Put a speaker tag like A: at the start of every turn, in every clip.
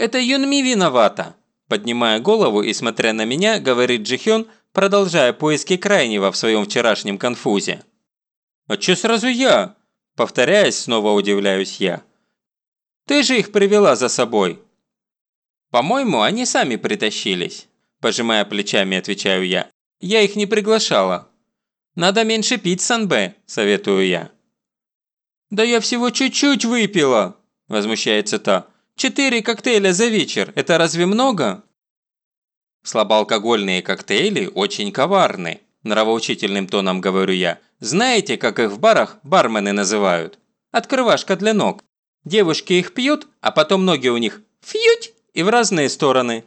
A: Это Юнми виновата!» Поднимая голову и смотря на меня, говорит Джихён, продолжая поиски крайнего в своем вчерашнем конфузе. «А чё сразу я?» Повторяясь, снова удивляюсь я. «Ты же их привела за собой!» «По-моему, они сами притащились», – пожимая плечами, отвечаю я. «Я их не приглашала». «Надо меньше пить, Санбэ», – советую я. «Да я всего чуть-чуть выпила», – возмущается та. «Четыре коктейля за вечер – это разве много?» «Слабоалкогольные коктейли очень коварны», – нравоучительным тоном говорю я. «Знаете, как их в барах бармены называют? Открывашка для ног. Девушки их пьют, а потом ноги у них фьють и в разные стороны».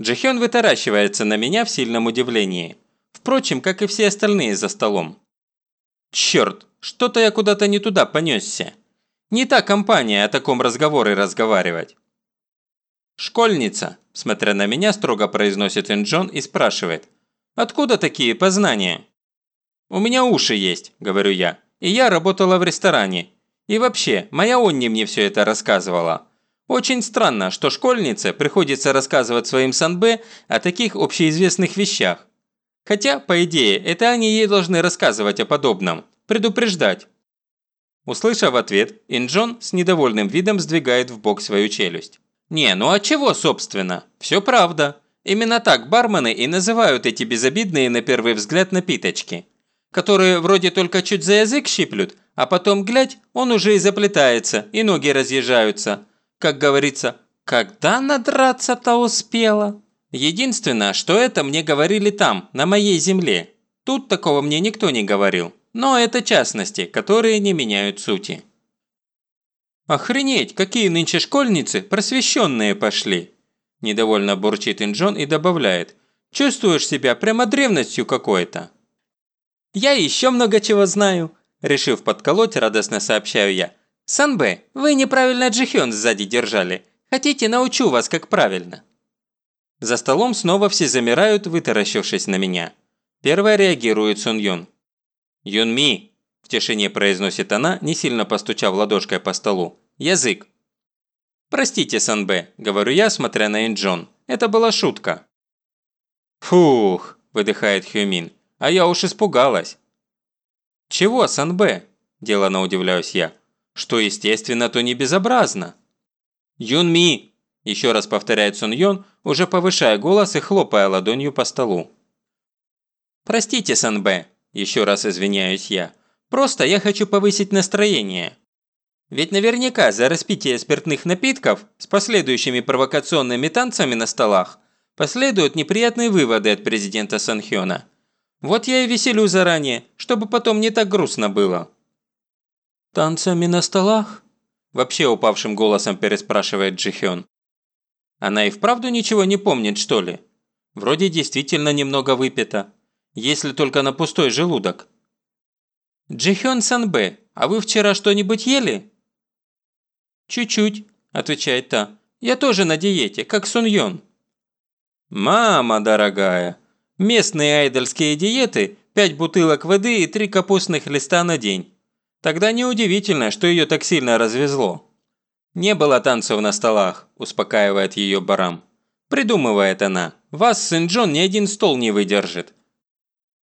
A: Джихён вытаращивается на меня в сильном удивлении. Впрочем, как и все остальные за столом. Черт, что-то я куда-то не туда понесся. Не та компания о таком разговоре разговаривать. «Школьница», смотря на меня, строго произносит Инджон и спрашивает. «Откуда такие познания?» «У меня уши есть», – говорю я. «И я работала в ресторане. И вообще, моя Онни мне все это рассказывала. Очень странно, что школьнице приходится рассказывать своим санбе о таких общеизвестных вещах. Хотя, по идее, это они ей должны рассказывать о подобном, предупреждать. Услышав ответ, Инджон с недовольным видом сдвигает в бок свою челюсть. «Не, ну а чего, собственно? Все правда. Именно так бармены и называют эти безобидные на первый взгляд напиточки, которые вроде только чуть за язык щиплют, а потом, глядь, он уже и заплетается, и ноги разъезжаются, как говорится, когда надраться-то успела? Единственное, что это мне говорили там, на моей земле. Тут такого мне никто не говорил. Но это частности, которые не меняют сути. «Охренеть, какие нынче школьницы просвещенные пошли!» Недовольно бурчит Инджон и добавляет. «Чувствуешь себя прямо древностью какой-то?» «Я еще много чего знаю», – решив подколоть, радостно сообщаю я. «Санбэ, вы неправильно Джихён сзади держали. Хотите, научу вас, как правильно». За столом снова все замирают, вытаращившись на меня. Первая реагирует Сун Юн. «Юн Ми!» – в тишине произносит она, не сильно постучав ладошкой по столу. «Язык!» «Простите, Санбэ», – говорю я, смотря на Инджон. «Это была шутка». «Фух!» – выдыхает Хюмин. «А я уж испугалась». «Чего, Санбэ?» – делано удивляюсь я. Что естественно, то не безобразно. «Юн-Ми!» – еще раз повторяет Сун Йон, уже повышая голос и хлопая ладонью по столу. «Простите, Сан-Бэ», – еще раз извиняюсь я. «Просто я хочу повысить настроение. Ведь наверняка за распитие спиртных напитков с последующими провокационными танцами на столах последуют неприятные выводы от президента Санхёна. Вот я и веселю заранее, чтобы потом не так грустно было». «Танцами на столах?» Вообще упавшим голосом переспрашивает Джихён. Она и вправду ничего не помнит, что ли? Вроде действительно немного выпито. Если только на пустой желудок. «Джихён Санбэ, а вы вчера что-нибудь ели?» «Чуть-чуть», – отвечает та. «Я тоже на диете, как Сун Йон». «Мама дорогая, местные айдольские диеты – пять бутылок воды и три капустных листа на день. Тогда неудивительно, что ее так сильно развезло. «Не было танцев на столах», – успокаивает ее Барам. Придумывает она. «Вас, Сен-Джон, ни один стол не выдержит».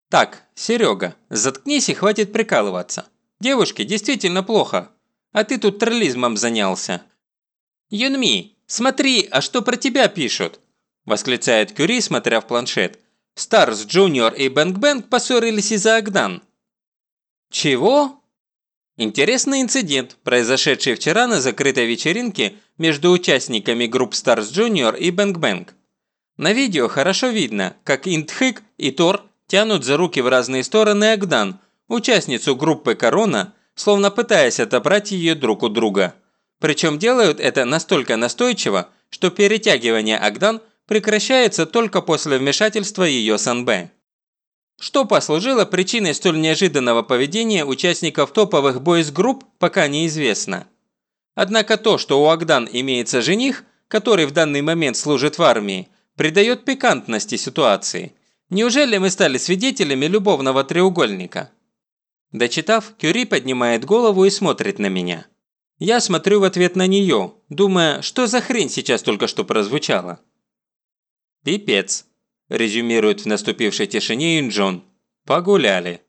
A: «Так, Серега, заткнись и хватит прикалываться. Девушке действительно плохо. А ты тут троллизмом занялся». «Юнми, смотри, а что про тебя пишут?» – восклицает Кюри, смотря в планшет. «Stars Junior и Bang Bang поссорились из-за Агдан». «Чего?» Интересный инцидент, произошедший вчера на закрытой вечеринке между участниками групп Stars Junior и Bang Bang. На видео хорошо видно, как Интхик и Тор тянут за руки в разные стороны Агдан, участницу группы Корона, словно пытаясь отобрать ее друг у друга. Причем делают это настолько настойчиво, что перетягивание Агдан прекращается только после вмешательства ее Санбэ. Что послужило причиной столь неожиданного поведения участников топовых бойс-групп, пока неизвестно. Однако то, что у Агдан имеется жених, который в данный момент служит в армии, придает пикантности ситуации. Неужели мы стали свидетелями любовного треугольника? Дочитав, Кюри поднимает голову и смотрит на меня. Я смотрю в ответ на нее, думая, что за хрень сейчас только что прозвучала. «Пипец», – резюмирует в наступившей тишине Инджон. «Погуляли».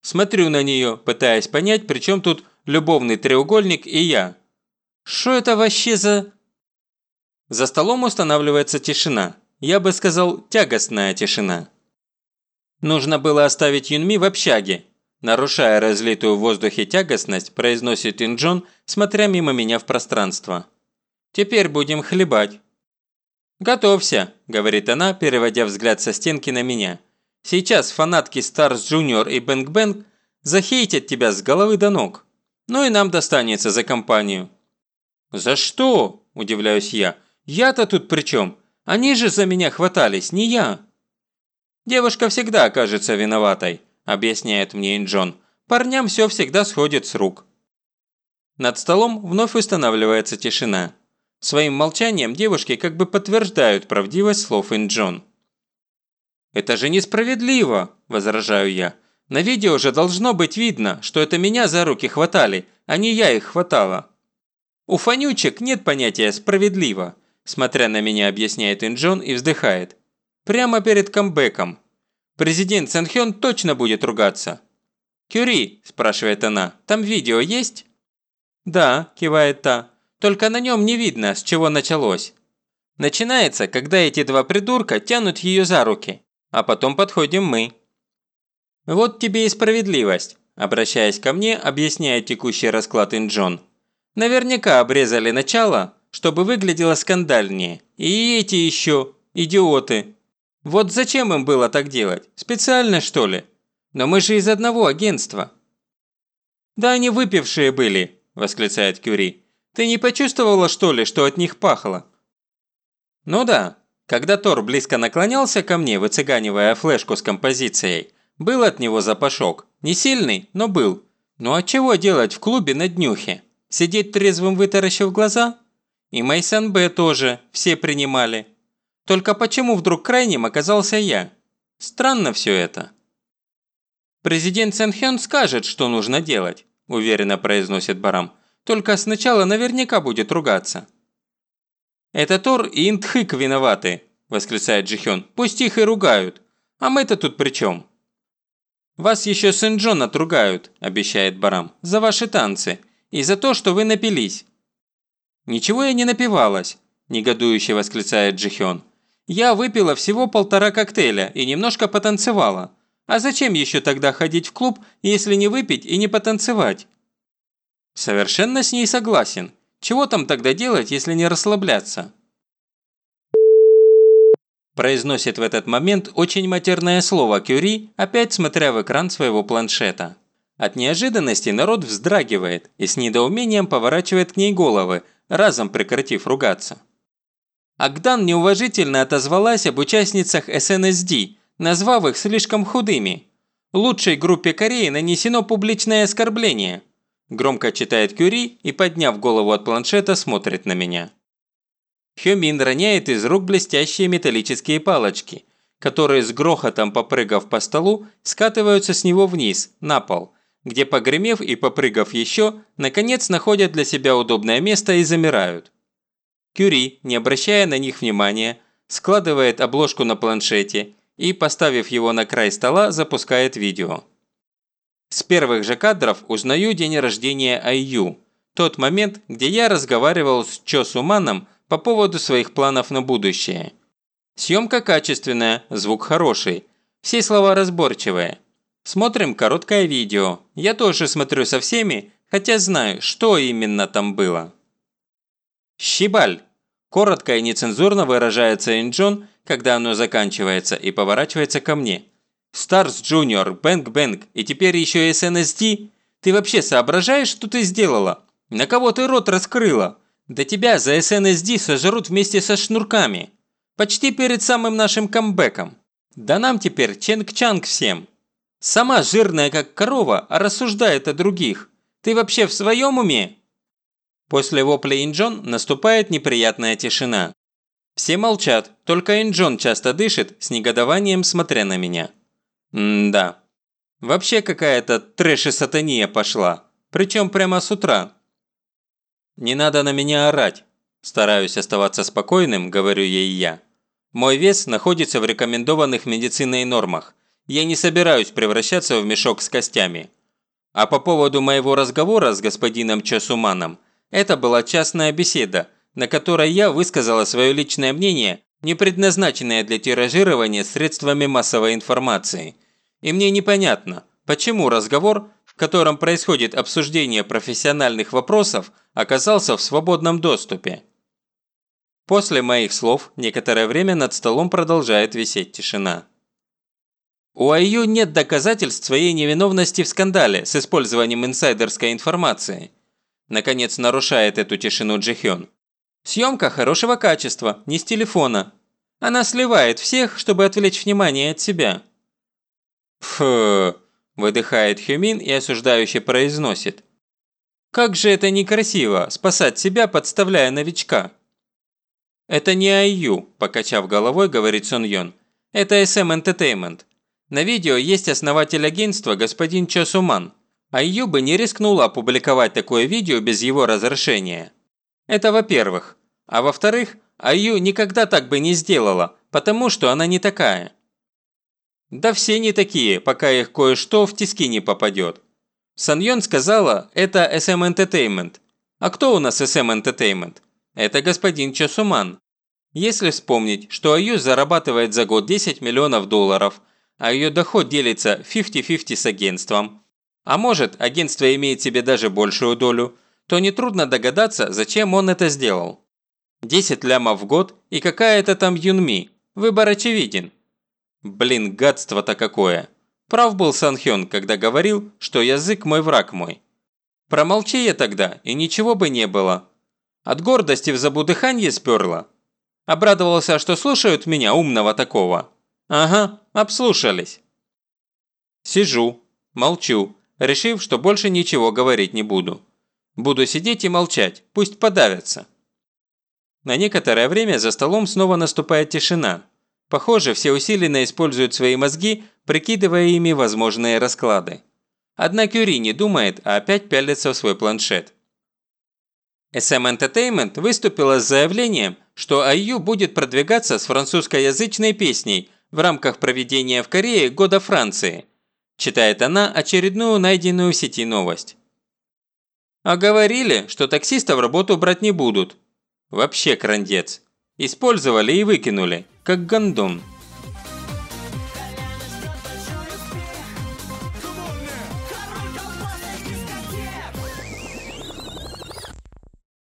A: Смотрю на нее, пытаясь понять, при чем тут любовный треугольник и я. Что это вообще за... За столом устанавливается тишина. Я бы сказал, тягостная тишина. Нужно было оставить Юнми в общаге. Нарушая разлитую в воздухе тягостность, произносит Инджон, смотря мимо меня в пространство. Теперь будем хлебать. «Готовься», – говорит она, переводя взгляд со стенки на меня. «Сейчас фанатки Stars Junior и Bang Bang захейтят тебя с головы до ног. Ну и нам достанется за компанию». «За что?» – удивляюсь я. «Я-то тут при чем? Они же за меня хватались, не я». «Девушка всегда окажется виноватой», – объясняет мне Инджон. «Парням все всегда сходит с рук». Над столом вновь устанавливается тишина. Своим молчанием девушки как бы подтверждают правдивость слов Инджон. «Это же несправедливо!» – возражаю я. «На видео же должно быть видно, что это меня за руки хватали, а не я их хватала». «У фанючек нет понятия «справедливо», – смотря на меня объясняет Инджон и вздыхает. «Прямо перед камбэком. Президент Сэнхён точно будет ругаться». «Кюри», – спрашивает она, – «там видео есть?» «Да», – кивает та, только на нем не видно, с чего началось. Начинается, когда эти два придурка тянут ее за руки, а потом подходим мы. Вот тебе и справедливость, обращаясь ко мне, объясняет текущий расклад Инджон. Наверняка обрезали начало, чтобы выглядело скандальнее. И эти еще, идиоты. Вот зачем им было так делать? Специально что ли? Но мы же из одного агентства. Да они выпившие были, восклицает Кюри. Ты не почувствовала, что ли, что от них пахло?» «Ну да. Когда Тор близко наклонялся ко мне, выцыганивая флешку с композицией, был от него запашок. Не сильный, но был. Ну а чего делать в клубе на днюхе? Сидеть трезвым вытаращив глаза? И Мейсон Б тоже, все принимали. Только почему вдруг крайним оказался я? Странно все это». «Президент Сэнхён скажет, что нужно делать», – уверенно произносит Барам. Только сначала наверняка будет ругаться». «Это Тор и Интхык виноваты», – восклицает Джихён. «Пусть их и ругают. А мы-то тут при чем?» «Вас еще Сэнджон отругают», – обещает Барам, – «за ваши танцы и за то, что вы напились». «Ничего я не напивалась», – негодующе восклицает Джихён. «Я выпила всего полтора коктейля и немножко потанцевала. А зачем еще тогда ходить в клуб, если не выпить и не потанцевать? Совершенно с ней согласен. Чего там тогда делать, если не расслабляться? Произносит в этот момент очень матерное слово Кюри, опять смотря в экран своего планшета. От неожиданности народ вздрагивает и с недоумением поворачивает к ней головы, разом прекратив ругаться. Агдан неуважительно отозвалась об участницах СНСД, назвав их слишком худыми. Лучшей группе Кореи нанесено публичное оскорбление – Громко читает Кюри и, подняв голову от планшета, смотрит на меня. Хёмин роняет из рук блестящие металлические палочки, которые с грохотом попрыгав по столу, скатываются с него вниз, на пол, где погремев и попрыгав еще, наконец находят для себя удобное место и замирают. Кюри, не обращая на них внимания, складывает обложку на планшете и, поставив его на край стола, запускает видео. С первых же кадров узнаю день рождения Айю. Тот момент, где я разговаривал с Чо Суманом по поводу своих планов на будущее. Съемка качественная, звук хороший. Все слова разборчивые. Смотрим короткое видео. Я тоже смотрю со всеми, хотя знаю, что именно там было. «씨발!» Коротко и нецензурно выражается Инджон, когда оно заканчивается и поворачивается ко мне. Stars Junior, Bang Bang и теперь еще SNSD? Ты вообще соображаешь, что ты сделала? На кого ты рот раскрыла? Да тебя за SNSD сожрут вместе со шнурками. Почти перед самым нашим камбэком. Да нам теперь ченг-чанг всем. Сама жирная как корова, а рассуждает о других. Ты вообще в своем уме? После вопля Инджон наступает неприятная тишина. Все молчат, только Инджон часто дышит, с негодованием смотря на меня. М-да. Вообще какая-то трэш-сатания пошла. Причем прямо с утра. Не надо на меня орать. Стараюсь оставаться спокойным, говорю ей я. Мой вес находится в рекомендованных медициной нормах. Я не собираюсь превращаться в мешок с костями. А по поводу моего разговора с господином Часуманом, это была частная беседа, на которой я высказала свое личное мнение, не предназначенное для тиражирования средствами массовой информации. И мне непонятно, почему разговор, в котором происходит обсуждение профессиональных вопросов, оказался в свободном доступе. После моих слов некоторое время над столом продолжает висеть тишина. У Аю нет доказательств своей невиновности в скандале с использованием инсайдерской информации. Наконец нарушает эту тишину Джихён. Съемка хорошего качества, не с телефона. Она сливает всех, чтобы отвлечь внимание от себя. Фу, выдыхает Хюмин и осуждающе произносит. Как же это некрасиво, спасать себя, подставляя новичка. «Это не IU», – покачав головой, говорит Сон Йон. «Это SM Entertainment. На видео есть основатель агентства господин Чосуман. IU бы не рискнула опубликовать такое видео без его разрешения. Это во-первых. А во-вторых, IU никогда так бы не сделала, потому что она не такая». «Да все не такие, пока их кое-что в тиски не попадет». Сан Йон сказала, это SM Entertainment. А кто у нас SM Entertainment? Это господин Чосуман. Если вспомнить, что Аю зарабатывает за год 10 миллионов долларов, а ее доход делится 50-50 с агентством, а может, агентство имеет себе даже большую долю, то нетрудно догадаться, зачем он это сделал. 10 лямов в год и какая-то там Юнми. Выбор очевиден. Блин, гадство-то какое. Прав был Санхён, когда говорил, что язык мой враг мой. Промолчи я тогда, и ничего бы не было. От гордости в забудыханье сперла. Обрадовался, что слушают меня, умного такого. Ага, обслушались. Сижу, молчу, решив, что больше ничего говорить не буду. Буду сидеть и молчать, пусть подавятся. На некоторое время за столом снова наступает тишина. Похоже, все усиленно используют свои мозги, прикидывая ими возможные расклады. Одна Кюри не думает, а опять пялится в свой планшет. SM Entertainment выступила с заявлением, что IU будет продвигаться с французскоязычной песней в рамках проведения в Корее Года Франции. Читает она очередную найденную в сети новость. А говорили, что таксистов работу брать не будут. Вообще крандец. Использовали и выкинули, как гондон.